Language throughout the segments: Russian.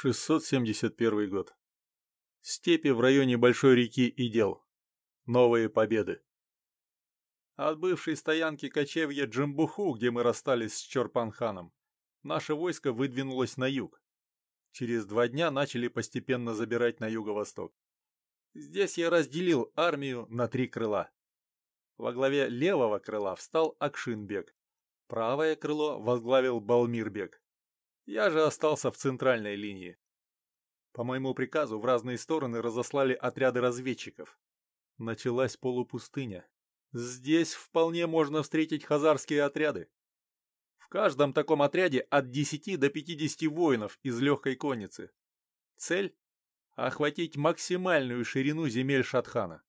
671 год. Степи в районе Большой реки Идел. Новые победы. От бывшей стоянки кочевья Джамбуху, где мы расстались с Чорпанханом, наше войско выдвинулось на юг. Через два дня начали постепенно забирать на юго-восток. Здесь я разделил армию на три крыла. Во главе левого крыла встал Акшинбек. Правое крыло возглавил Балмирбек. Я же остался в центральной линии. По моему приказу в разные стороны разослали отряды разведчиков. Началась полупустыня. Здесь вполне можно встретить хазарские отряды. В каждом таком отряде от 10 до 50 воинов из легкой конницы. Цель – охватить максимальную ширину земель Шатхана.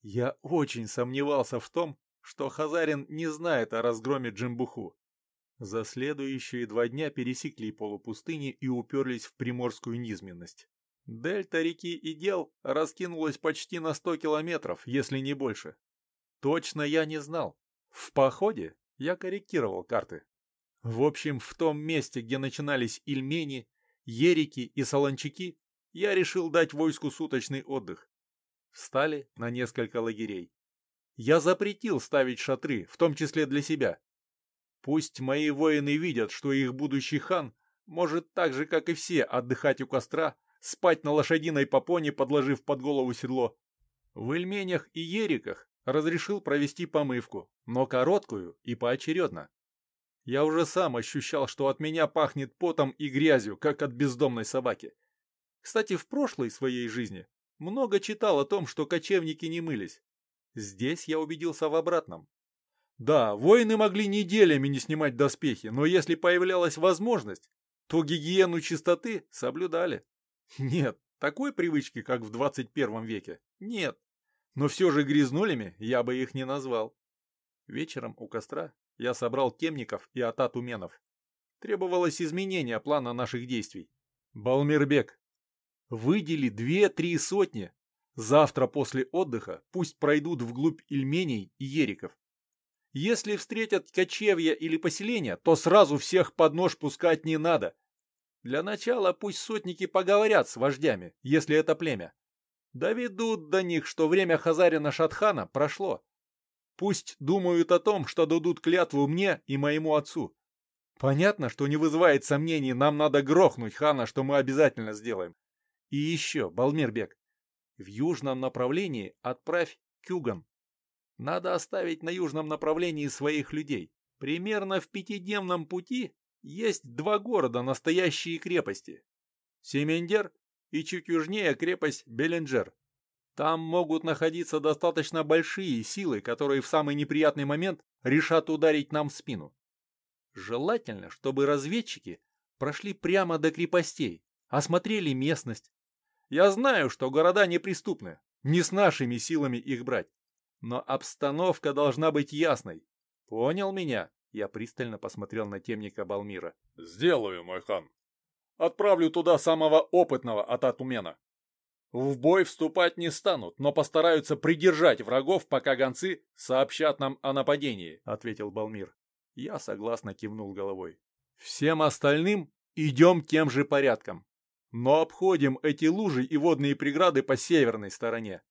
Я очень сомневался в том, что Хазарин не знает о разгроме Джимбуху. За следующие два дня пересекли полупустыни и уперлись в приморскую низменность. Дельта реки Идел раскинулась почти на 100 километров, если не больше. Точно я не знал. В походе я корректировал карты. В общем, в том месте, где начинались Ильмени, Ерики и Солончаки, я решил дать войску суточный отдых. Встали на несколько лагерей. Я запретил ставить шатры, в том числе для себя. Пусть мои воины видят, что их будущий хан может так же, как и все, отдыхать у костра, спать на лошадиной попоне, подложив под голову седло. В Ильменях и Ериках разрешил провести помывку, но короткую и поочередно. Я уже сам ощущал, что от меня пахнет потом и грязью, как от бездомной собаки. Кстати, в прошлой своей жизни много читал о том, что кочевники не мылись. Здесь я убедился в обратном. Да, воины могли неделями не снимать доспехи, но если появлялась возможность, то гигиену чистоты соблюдали. Нет, такой привычки, как в 21 веке, нет. Но все же грязнулями я бы их не назвал. Вечером у костра я собрал темников и ататуменов. Требовалось изменение плана наших действий. Балмирбек, выдели две-три сотни. Завтра после отдыха пусть пройдут вглубь Ильменей и Ериков. Если встретят кочевья или поселения, то сразу всех под нож пускать не надо. Для начала пусть сотники поговорят с вождями, если это племя. Доведут до них, что время Хазарина Шатхана прошло. Пусть думают о том, что дадут клятву мне и моему отцу. Понятно, что не вызывает сомнений, нам надо грохнуть хана, что мы обязательно сделаем. И еще, Балмирбек, в южном направлении отправь Кюган. Надо оставить на южном направлении своих людей. Примерно в пятидневном пути есть два города, настоящие крепости. Семендер и чуть южнее крепость Беленджер. Там могут находиться достаточно большие силы, которые в самый неприятный момент решат ударить нам в спину. Желательно, чтобы разведчики прошли прямо до крепостей, осмотрели местность. Я знаю, что города неприступны, не с нашими силами их брать. Но обстановка должна быть ясной. Понял меня? Я пристально посмотрел на темника Балмира. Сделаю, мой хан. Отправлю туда самого опытного Ататумена. В бой вступать не станут, но постараются придержать врагов, пока гонцы сообщат нам о нападении, ответил Балмир. Я согласно кивнул головой. Всем остальным идем тем же порядком. Но обходим эти лужи и водные преграды по северной стороне.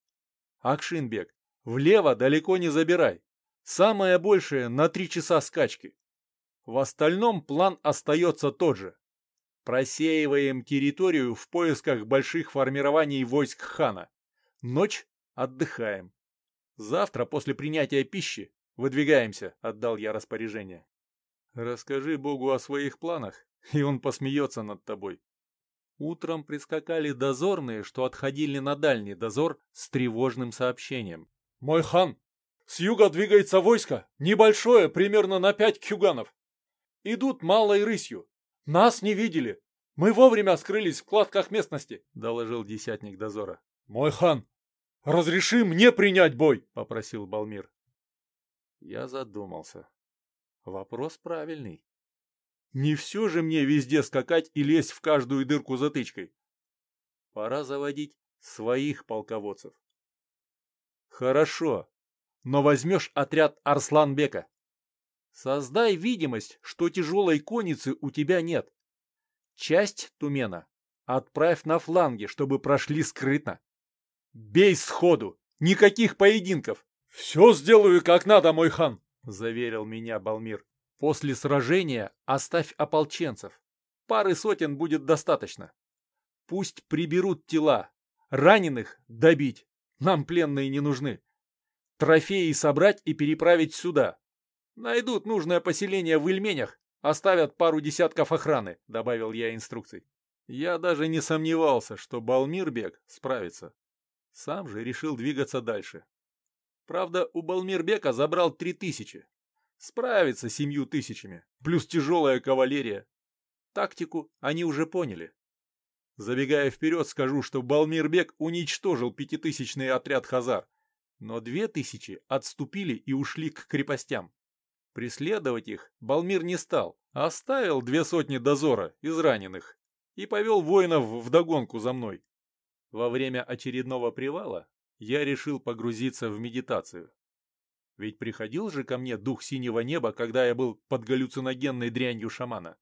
Акшинбек, Влево далеко не забирай. Самое большее на три часа скачки. В остальном план остается тот же. Просеиваем территорию в поисках больших формирований войск хана. Ночь отдыхаем. Завтра после принятия пищи выдвигаемся, отдал я распоряжение. Расскажи Богу о своих планах, и он посмеется над тобой. Утром прискакали дозорные, что отходили на дальний дозор с тревожным сообщением. «Мой хан, с юга двигается войско, небольшое, примерно на пять кюганов. Идут малой рысью. Нас не видели. Мы вовремя скрылись в кладках местности», — доложил десятник дозора. «Мой хан, разреши мне принять бой», — попросил Балмир. Я задумался. Вопрос правильный. Не все же мне везде скакать и лезть в каждую дырку затычкой. Пора заводить своих полководцев. Хорошо, но возьмешь отряд Арсланбека. Создай видимость, что тяжелой конницы у тебя нет. Часть Тумена Отправь на фланге, чтобы прошли скрытно. Бей сходу, никаких поединков. Все сделаю как надо, мой хан, заверил меня Балмир. После сражения оставь ополченцев. Пары сотен будет достаточно. Пусть приберут тела. Раненых добить. Нам пленные не нужны. Трофеи собрать и переправить сюда. Найдут нужное поселение в Ильменях, оставят пару десятков охраны, добавил я инструкций. Я даже не сомневался, что Балмирбек справится. Сам же решил двигаться дальше. Правда, у Балмирбека забрал три тысячи. Справится семью тысячами, плюс тяжелая кавалерия. Тактику они уже поняли. Забегая вперед, скажу, что Балмирбек уничтожил пятитысячный отряд Хазар, но две тысячи отступили и ушли к крепостям. Преследовать их Балмир не стал, а оставил две сотни дозора из раненых и повел воинов вдогонку за мной. Во время очередного привала я решил погрузиться в медитацию. Ведь приходил же ко мне дух синего неба, когда я был под галлюциногенной дрянью шамана.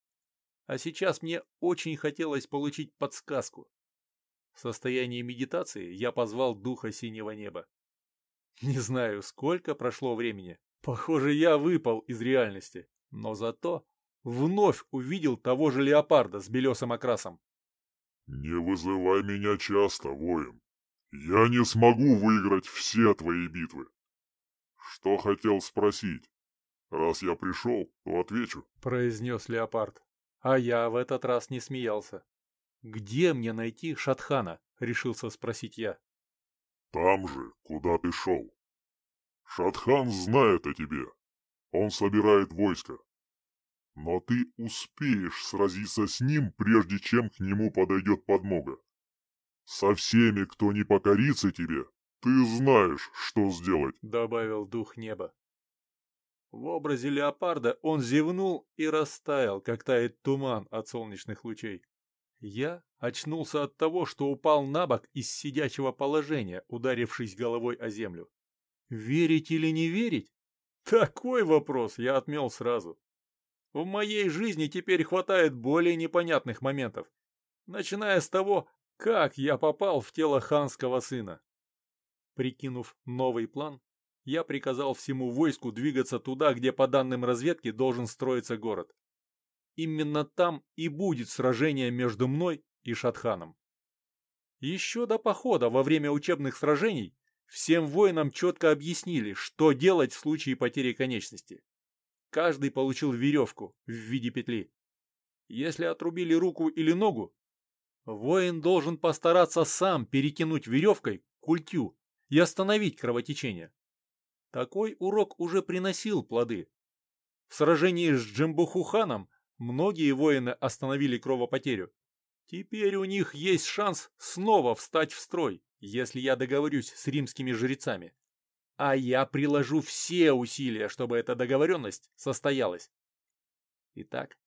А сейчас мне очень хотелось получить подсказку. В состоянии медитации я позвал духа синего неба. Не знаю, сколько прошло времени. Похоже, я выпал из реальности. Но зато вновь увидел того же леопарда с белесым окрасом. «Не вызывай меня часто, воин. Я не смогу выиграть все твои битвы. Что хотел спросить? Раз я пришел, то отвечу», — произнес леопард. А я в этот раз не смеялся. «Где мне найти Шатхана?» — решился спросить я. «Там же, куда ты шел. Шатхан знает о тебе. Он собирает войско. Но ты успеешь сразиться с ним, прежде чем к нему подойдет подмога. Со всеми, кто не покорится тебе, ты знаешь, что сделать», — добавил дух неба. В образе леопарда он зевнул и растаял, как тает туман от солнечных лучей. Я очнулся от того, что упал на бок из сидячего положения, ударившись головой о землю. Верить или не верить? Такой вопрос я отмел сразу. В моей жизни теперь хватает более непонятных моментов, начиная с того, как я попал в тело ханского сына. Прикинув новый план, я приказал всему войску двигаться туда, где по данным разведки должен строиться город. Именно там и будет сражение между мной и Шатханом. Еще до похода во время учебных сражений всем воинам четко объяснили, что делать в случае потери конечности. Каждый получил веревку в виде петли. Если отрубили руку или ногу, воин должен постараться сам перекинуть веревкой культю и остановить кровотечение. Такой урок уже приносил плоды. В сражении с Джимбухуханом многие воины остановили кровопотерю. Теперь у них есть шанс снова встать в строй, если я договорюсь с римскими жрецами. А я приложу все усилия, чтобы эта договоренность состоялась. Итак,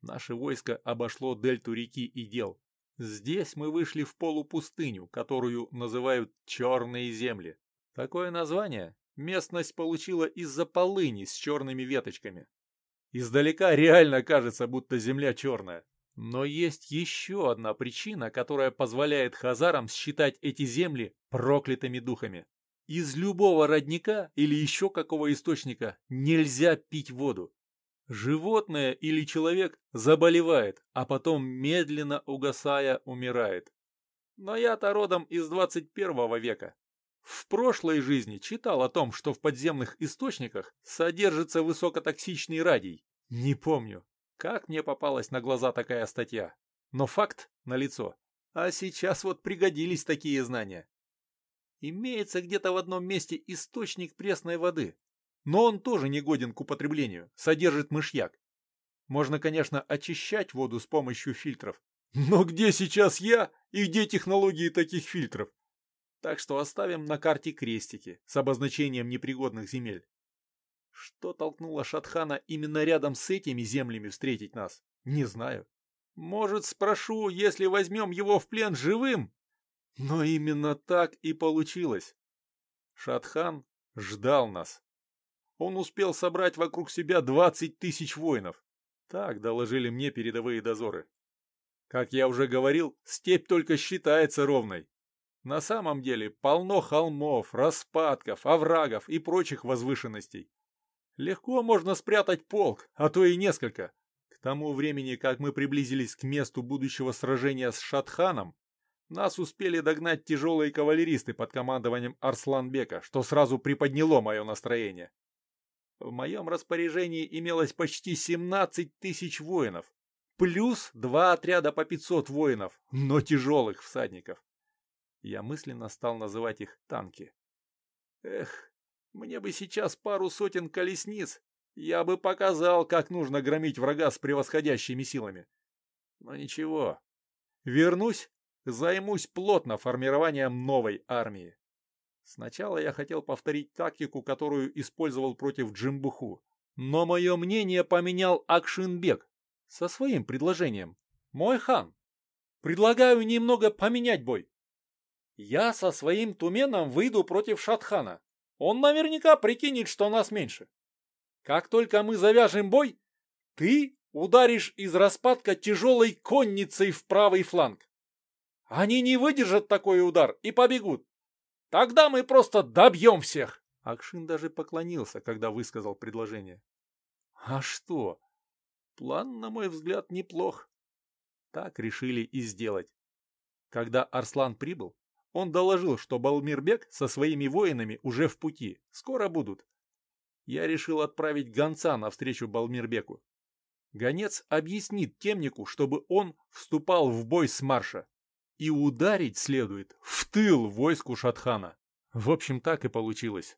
наше войско обошло дельту реки и дел. Здесь мы вышли в полупустыню, которую называют «черные земли». Такое название местность получила из-за полыни с черными веточками. Издалека реально кажется, будто земля черная. Но есть еще одна причина, которая позволяет хазарам считать эти земли проклятыми духами. Из любого родника или еще какого источника нельзя пить воду. Животное или человек заболевает, а потом медленно угасая умирает. Но я-то родом из 21 века. В прошлой жизни читал о том, что в подземных источниках содержится высокотоксичный радий. Не помню, как мне попалась на глаза такая статья. Но факт налицо. А сейчас вот пригодились такие знания. Имеется где-то в одном месте источник пресной воды, но он тоже не годен к употреблению, содержит мышьяк. Можно, конечно, очищать воду с помощью фильтров, но где сейчас я и где технологии таких фильтров? Так что оставим на карте крестики с обозначением непригодных земель. Что толкнуло Шатхана именно рядом с этими землями встретить нас, не знаю. Может, спрошу, если возьмем его в плен живым, но именно так и получилось. Шатхан ждал нас. Он успел собрать вокруг себя двадцать тысяч воинов. Так доложили мне передовые дозоры. Как я уже говорил, степь только считается ровной. На самом деле полно холмов, распадков, оврагов и прочих возвышенностей. Легко можно спрятать полк, а то и несколько. К тому времени, как мы приблизились к месту будущего сражения с Шатханом, нас успели догнать тяжелые кавалеристы под командованием Арсланбека, что сразу приподняло мое настроение. В моем распоряжении имелось почти 17 тысяч воинов, плюс два отряда по 500 воинов, но тяжелых всадников. Я мысленно стал называть их танки. Эх, мне бы сейчас пару сотен колесниц, я бы показал, как нужно громить врага с превосходящими силами. Но ничего. Вернусь, займусь плотно формированием новой армии. Сначала я хотел повторить тактику, которую использовал против Джимбуху, но мое мнение поменял Акшинбек со своим предложением. «Мой хан, предлагаю немного поменять бой. Я со своим туменом выйду против Шатхана. Он наверняка прикинет, что нас меньше. Как только мы завяжем бой, ты ударишь из распадка тяжелой конницей в правый фланг. Они не выдержат такой удар и побегут. Тогда мы просто добьем всех. Акшин даже поклонился, когда высказал предложение. А что? План, на мой взгляд, неплох. Так решили и сделать. Когда Арслан прибыл, он доложил, что Балмирбек со своими воинами уже в пути, скоро будут. Я решил отправить гонца навстречу Балмирбеку. Гонец объяснит темнику, чтобы он вступал в бой с марша. И ударить следует в тыл войску Шатхана. В общем, так и получилось.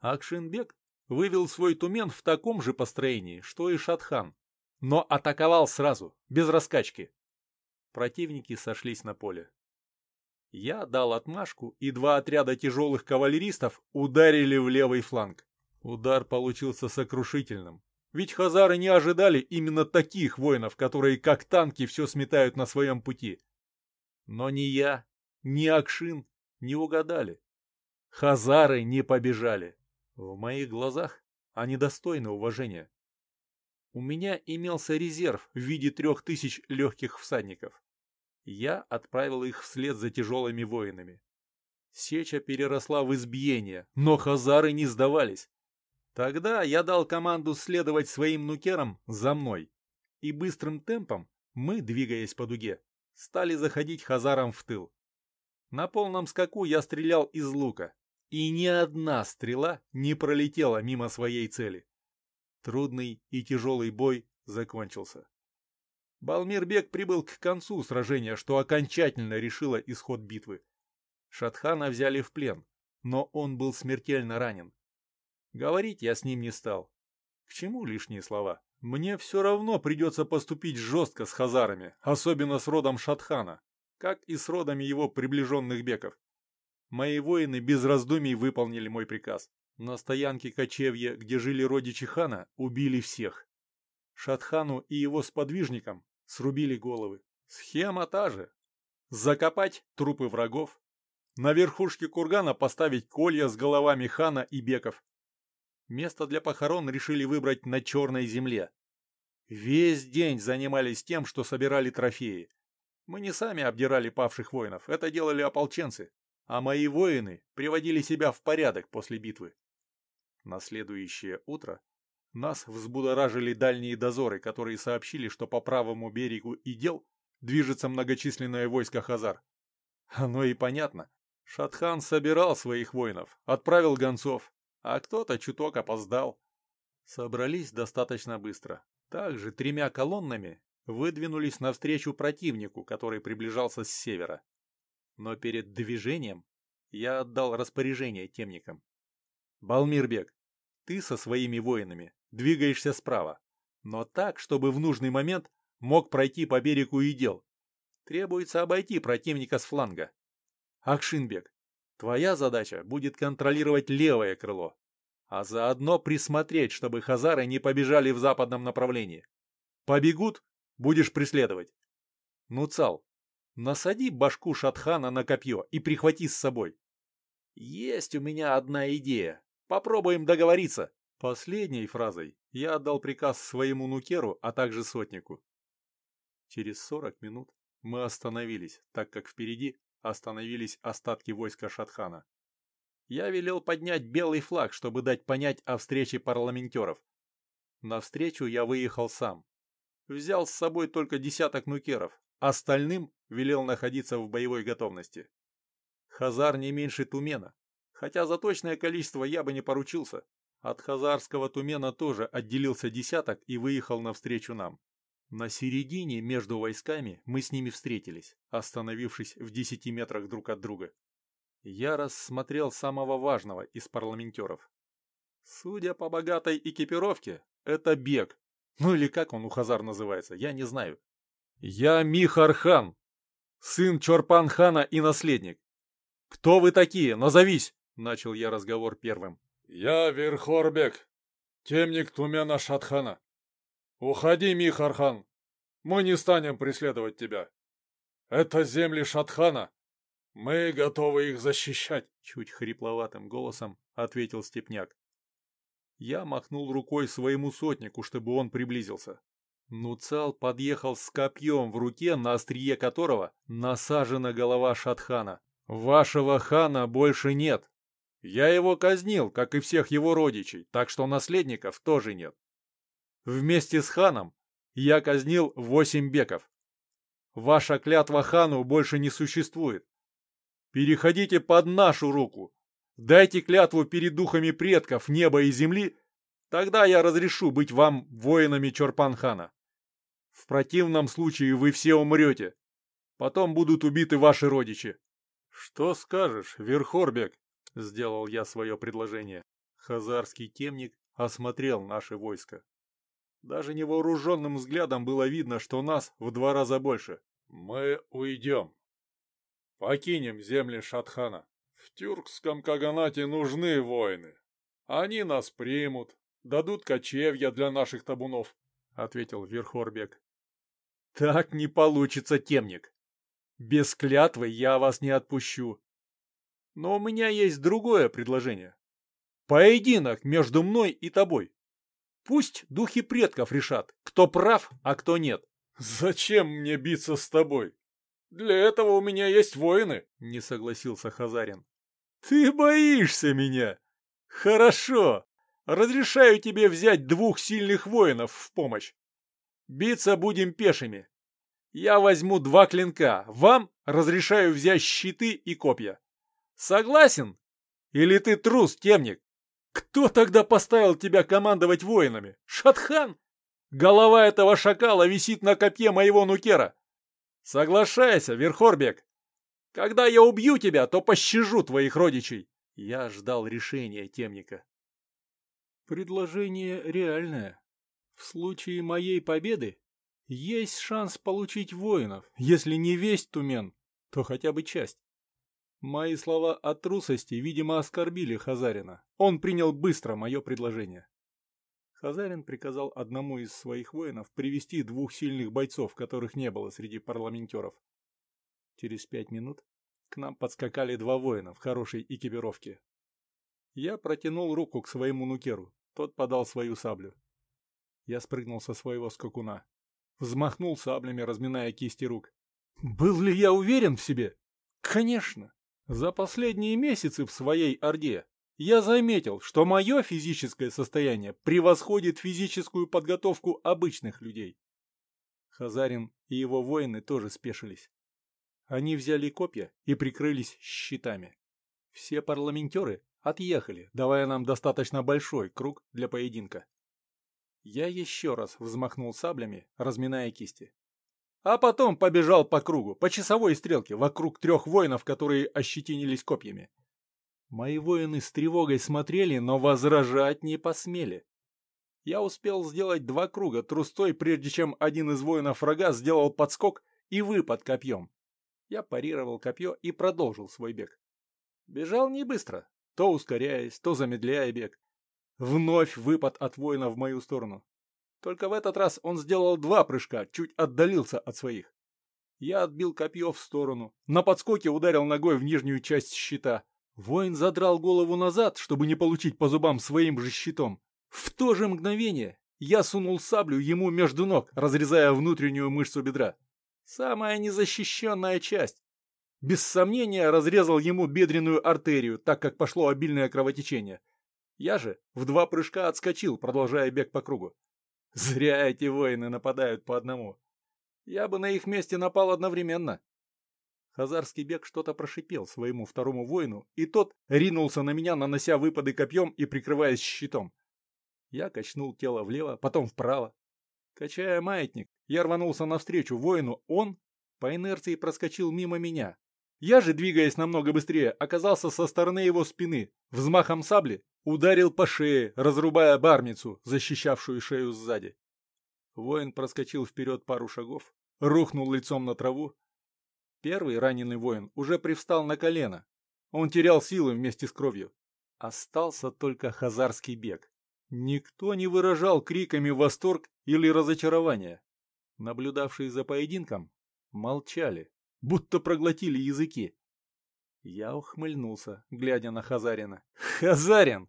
Акшинбек вывел свой тумен в таком же построении, что и Шатхан, но атаковал сразу, без раскачки. Противники сошлись на поле. Я дал отмашку, и два отряда тяжелых кавалеристов ударили в левый фланг. Удар получился сокрушительным. Ведь хазары не ожидали именно таких воинов, которые как танки все сметают на своем пути. Но ни я, ни Акшин не угадали. Хазары не побежали. В моих глазах они достойны уважения. У меня имелся резерв в виде трех тысяч легких всадников. Я отправил их вслед за тяжелыми воинами. Сеча переросла в избиение, но хазары не сдавались. Тогда я дал команду следовать своим нукерам за мной. И быстрым темпом мы, двигаясь по дуге, стали заходить хазарам в тыл. На полном скаку я стрелял из лука, и ни одна стрела не пролетела мимо своей цели. Трудный и тяжелый бой закончился. Балмирбек прибыл к концу сражения, что окончательно решило исход битвы. Шатхана взяли в плен, но он был смертельно ранен. Говорить я с ним не стал. К чему лишние слова? Мне все равно придется поступить жестко с хазарами, особенно с родом Шатхана, как и с родами его приближенных беков. Мои воины без раздумий выполнили мой приказ. На стоянке кочевья, где жили родичи хана, убили всех. Шатхану и его сподвижникам срубили головы. Схема та же. Закопать трупы врагов, на верхушке кургана поставить колья с головами хана и беков. Место для похорон решили выбрать на черной земле. Весь день занимались тем, что собирали трофеи. Мы не сами обдирали павших воинов, это делали ополченцы, а мои воины приводили себя в порядок после битвы. На следующее утро нас взбудоражили дальние дозоры, которые сообщили, что по правому берегу Идел движется многочисленное войско Хазар. Оно и понятно. Шатхан собирал своих воинов, отправил гонцов, а кто-то чуток опоздал. Собрались достаточно быстро. Также тремя колоннами выдвинулись навстречу противнику, который приближался с севера. Но перед движением я отдал распоряжение темникам. Балмирбек, ты со своими воинами двигаешься справа, но так, чтобы в нужный момент мог пройти по берегу и дел. Требуется обойти противника с фланга. Акшинбек, твоя задача будет контролировать левое крыло, а заодно присмотреть, чтобы хазары не побежали в западном направлении. Побегут, будешь преследовать. Нуцал, насади башку Шатхана на копье и прихвати с собой. Есть у меня одна идея. Попробуем договориться. Последней фразой я отдал приказ своему нукеру, а также сотнику. Через сорок минут Мы остановились, так как впереди остановились остатки войска Шатхана. Я велел поднять белый флаг, чтобы дать понять о встрече парламентеров. На встречу я выехал сам. Взял с собой только десяток нукеров, остальным велел находиться в боевой готовности. Хазар не меньше Тумена, хотя за точное количество я бы не поручился. От хазарского Тумена тоже отделился десяток и выехал навстречу нам. На середине между войсками мы с ними встретились, остановившись в десяти метрах друг от друга. Я рассмотрел самого важного из парламентеров. Судя по богатой экипировке, это бег. Ну или как он у Хазар называется, я не знаю. Я Михархан, сын Чорпан-хана и наследник. Кто вы такие? Назовись! Начал я разговор первым. Я Верхорбек, темник Тумена Шатхана. «Уходи, Михархан! Мы не станем преследовать тебя. Это земли Шатхана. Мы готовы их защищать!» Чуть хрипловатым голосом ответил Степняк. Я махнул рукой своему сотнику, чтобы он приблизился. Нуцал подъехал с копьем в руке, на острие которого насажена голова Шатхана. «Вашего хана больше нет. Я его казнил, как и всех его родичей, так что наследников тоже нет. Вместе с ханом я казнил восемь беков. Ваша клятва хану больше не существует. Переходите под нашу руку. Дайте клятву перед духами предков неба и земли, тогда я разрешу быть вам воинами Чорпан-хана. В противном случае вы все умрете. Потом будут убиты ваши родичи. Что скажешь, Верхорбек? Сделал я свое предложение. Хазарский темник осмотрел наше войско. Даже невооруженным взглядом было видно, что нас в два раза больше. «Мы уйдем. Покинем земли Шатхана. В тюркском Каганате нужны воины. Они нас примут, дадут кочевья для наших табунов», — ответил Верхорбек. «Так не получится, темник. Без клятвы я вас не отпущу. Но у меня есть другое предложение. Поединок между мной и тобой. Пусть духи предков решат, кто прав, а кто нет. Зачем мне биться с тобой? Для этого у меня есть воины, не согласился Хазарин. Ты боишься меня? Хорошо. Разрешаю тебе взять двух сильных воинов в помощь. Биться будем пешими. Я возьму два клинка. Вам разрешаю взять щиты и копья. Согласен? Или ты трус, темник? Кто тогда поставил тебя командовать воинами? Шатхан? Голова этого шакала висит на копье моего нукера. Соглашайся, Верхорбек. Когда я убью тебя, то пощажу твоих родичей. Я ждал решения темника. Предложение реальное. В случае моей победы есть шанс получить воинов, если не весь Тумен, то хотя бы часть. Мои слова о трусости, видимо, оскорбили Хазарина. Он принял быстро мое предложение. Хазарин приказал одному из своих воинов привести двух сильных бойцов, которых не было среди парламентеров. Через пять минут к нам подскакали два воина в хорошей экипировке. Я протянул руку к своему нукеру, тот подал свою саблю. Я спрыгнул со своего скакуна. Взмахнул саблями, разминая кисти рук. Был ли я уверен в себе? Конечно. За последние месяцы в своей Орде я заметил, что мое физическое состояние превосходит физическую подготовку обычных людей. Хазарин и его воины тоже спешились. Они взяли копья и прикрылись щитами. Все парламентеры отъехали, давая нам достаточно большой круг для поединка. Я еще раз взмахнул саблями, разминая кисти а потом побежал по кругу, по часовой стрелке, вокруг трех воинов, которые ощетинились копьями. Мои воины с тревогой смотрели, но возражать не посмели. Я успел сделать два круга трустой, прежде чем один из воинов врага сделал подскок и выпад копьем. Я парировал копье и продолжил свой бег. Бежал не быстро, то ускоряясь, то замедляя бег. Вновь выпад от воина в мою сторону. Только в этот раз он сделал два прыжка, чуть отдалился от своих. Я отбил копье в сторону. На подскоке ударил ногой в нижнюю часть щита. Воин задрал голову назад, чтобы не получить по зубам своим же щитом. В то же мгновение я сунул саблю ему между ног, разрезая внутреннюю мышцу бедра. Самая незащищенная часть. Без сомнения разрезал ему бедренную артерию, так как пошло обильное кровотечение. Я же в два прыжка отскочил, продолжая бег по кругу. Зря эти воины нападают по одному. Я бы на их месте напал одновременно. Хазарский бег что-то прошипел своему второму воину, и тот ринулся на меня, нанося выпады копьем и прикрываясь щитом. Я качнул тело влево, потом вправо. Качая маятник, я рванулся навстречу воину, он по инерции проскочил мимо меня. Я же, двигаясь намного быстрее, оказался со стороны его спины, взмахом сабли ударил по шее, разрубая бармицу, защищавшую шею сзади. Воин проскочил вперед пару шагов, рухнул лицом на траву. Первый раненый воин уже привстал на колено. Он терял силы вместе с кровью. Остался только хазарский бег. Никто не выражал криками восторг или разочарование. Наблюдавшие за поединком молчали, будто проглотили языки. Я ухмыльнулся, глядя на Хазарина. «Хазарин,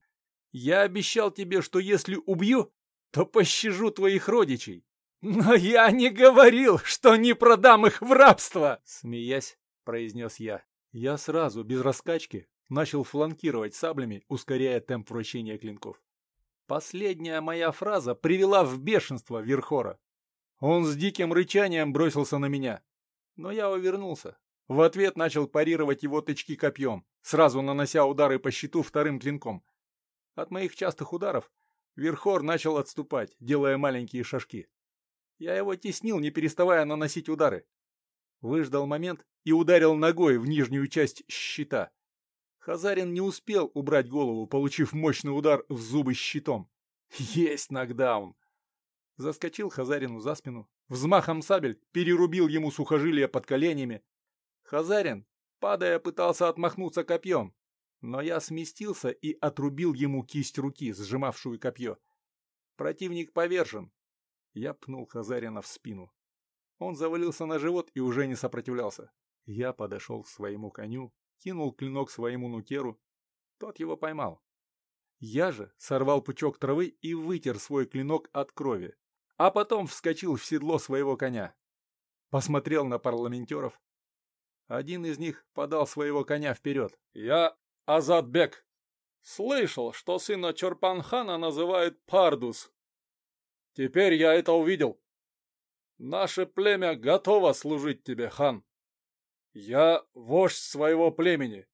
я обещал тебе, что если убью, то пощажу твоих родичей. Но я не говорил, что не продам их в рабство!» Смеясь, произнес я. Я сразу, без раскачки, начал фланкировать саблями, ускоряя темп вращения клинков. Последняя моя фраза привела в бешенство Верхора. Он с диким рычанием бросился на меня. Но я увернулся. В ответ начал парировать его тычки копьем, сразу нанося удары по щиту вторым клинком. От моих частых ударов Верхор начал отступать, делая маленькие шажки. Я его теснил, не переставая наносить удары. Выждал момент и ударил ногой в нижнюю часть щита. Хазарин не успел убрать голову, получив мощный удар в зубы щитом. Есть нокдаун! Заскочил Хазарину за спину, взмахом сабель перерубил ему сухожилия под коленями. Хазарин, падая, пытался отмахнуться копьем, но я сместился и отрубил ему кисть руки, сжимавшую копье. Противник повержен. Я пнул Хазарина в спину. Он завалился на живот и уже не сопротивлялся. Я подошел к своему коню, кинул клинок своему нукеру. Тот его поймал. Я же сорвал пучок травы и вытер свой клинок от крови, а потом вскочил в седло своего коня. Посмотрел на парламентеров. Один из них подал своего коня вперед. «Я Азадбек. Слышал, что сына Чорпанхана называют Пардус. Теперь я это увидел. Наше племя готово служить тебе, хан. Я вождь своего племени.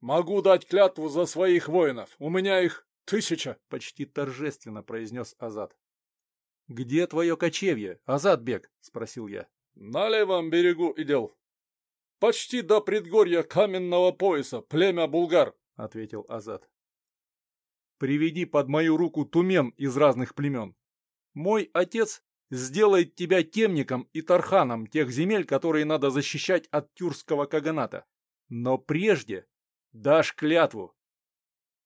Могу дать клятву за своих воинов. У меня их тысяча, — почти торжественно произнес Азад. — Где твое кочевье, Азадбек? — спросил я. — На левом берегу идел. Почти до предгорья каменного пояса, племя булгар, — ответил Азад. — Приведи под мою руку тумен из разных племен. Мой отец сделает тебя темником и тарханом тех земель, которые надо защищать от тюркского каганата. Но прежде дашь клятву.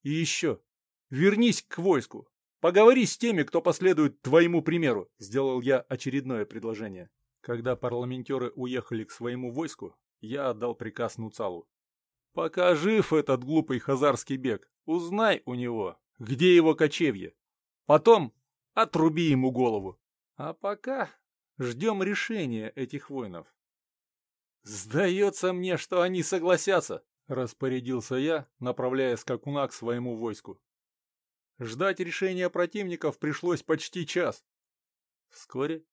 И еще, вернись к войску. Поговори с теми, кто последует твоему примеру, сделал я очередное предложение. Когда парламентеры уехали к своему войску, я отдал приказ Нуцалу. Пока жив этот глупый хазарский бег, узнай у него, где его кочевье. Потом отруби ему голову. А пока ждем решения этих воинов. «Сдается мне, что они согласятся», — распорядился я, направляя скакуна к своему войску. Ждать решения противников пришлось почти час. Вскоре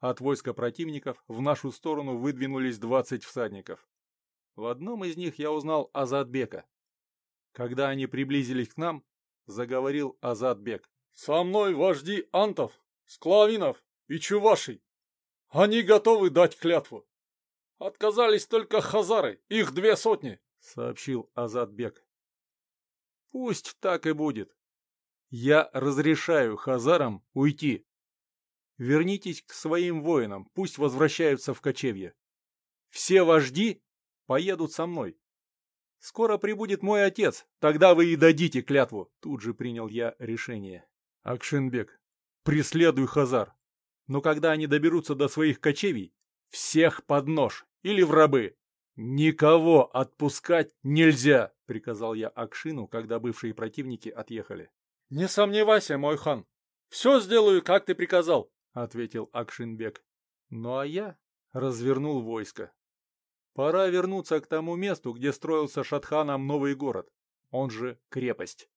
от войска противников в нашу сторону выдвинулись двадцать всадников. В одном из них я узнал Азадбека. Когда они приблизились к нам, заговорил Азадбек. «Со мной вожди антов, склавинов и чувашей. Они готовы дать клятву. Отказались только хазары, их две сотни», — сообщил Азадбек. «Пусть так и будет. Я разрешаю хазарам уйти. Вернитесь к своим воинам, пусть возвращаются в кочевье. Все вожди поедут со мной. Скоро прибудет мой отец, тогда вы и дадите клятву. Тут же принял я решение. Акшинбек, преследуй Хазар. Но когда они доберутся до своих кочевий, всех под нож или в рабы. Никого отпускать нельзя, приказал я Акшину, когда бывшие противники отъехали. Не сомневайся, мой хан. Все сделаю, как ты приказал, ответил Акшинбек. Ну а я развернул войско. Пора вернуться к тому месту, где строился Шатханом новый город, он же крепость.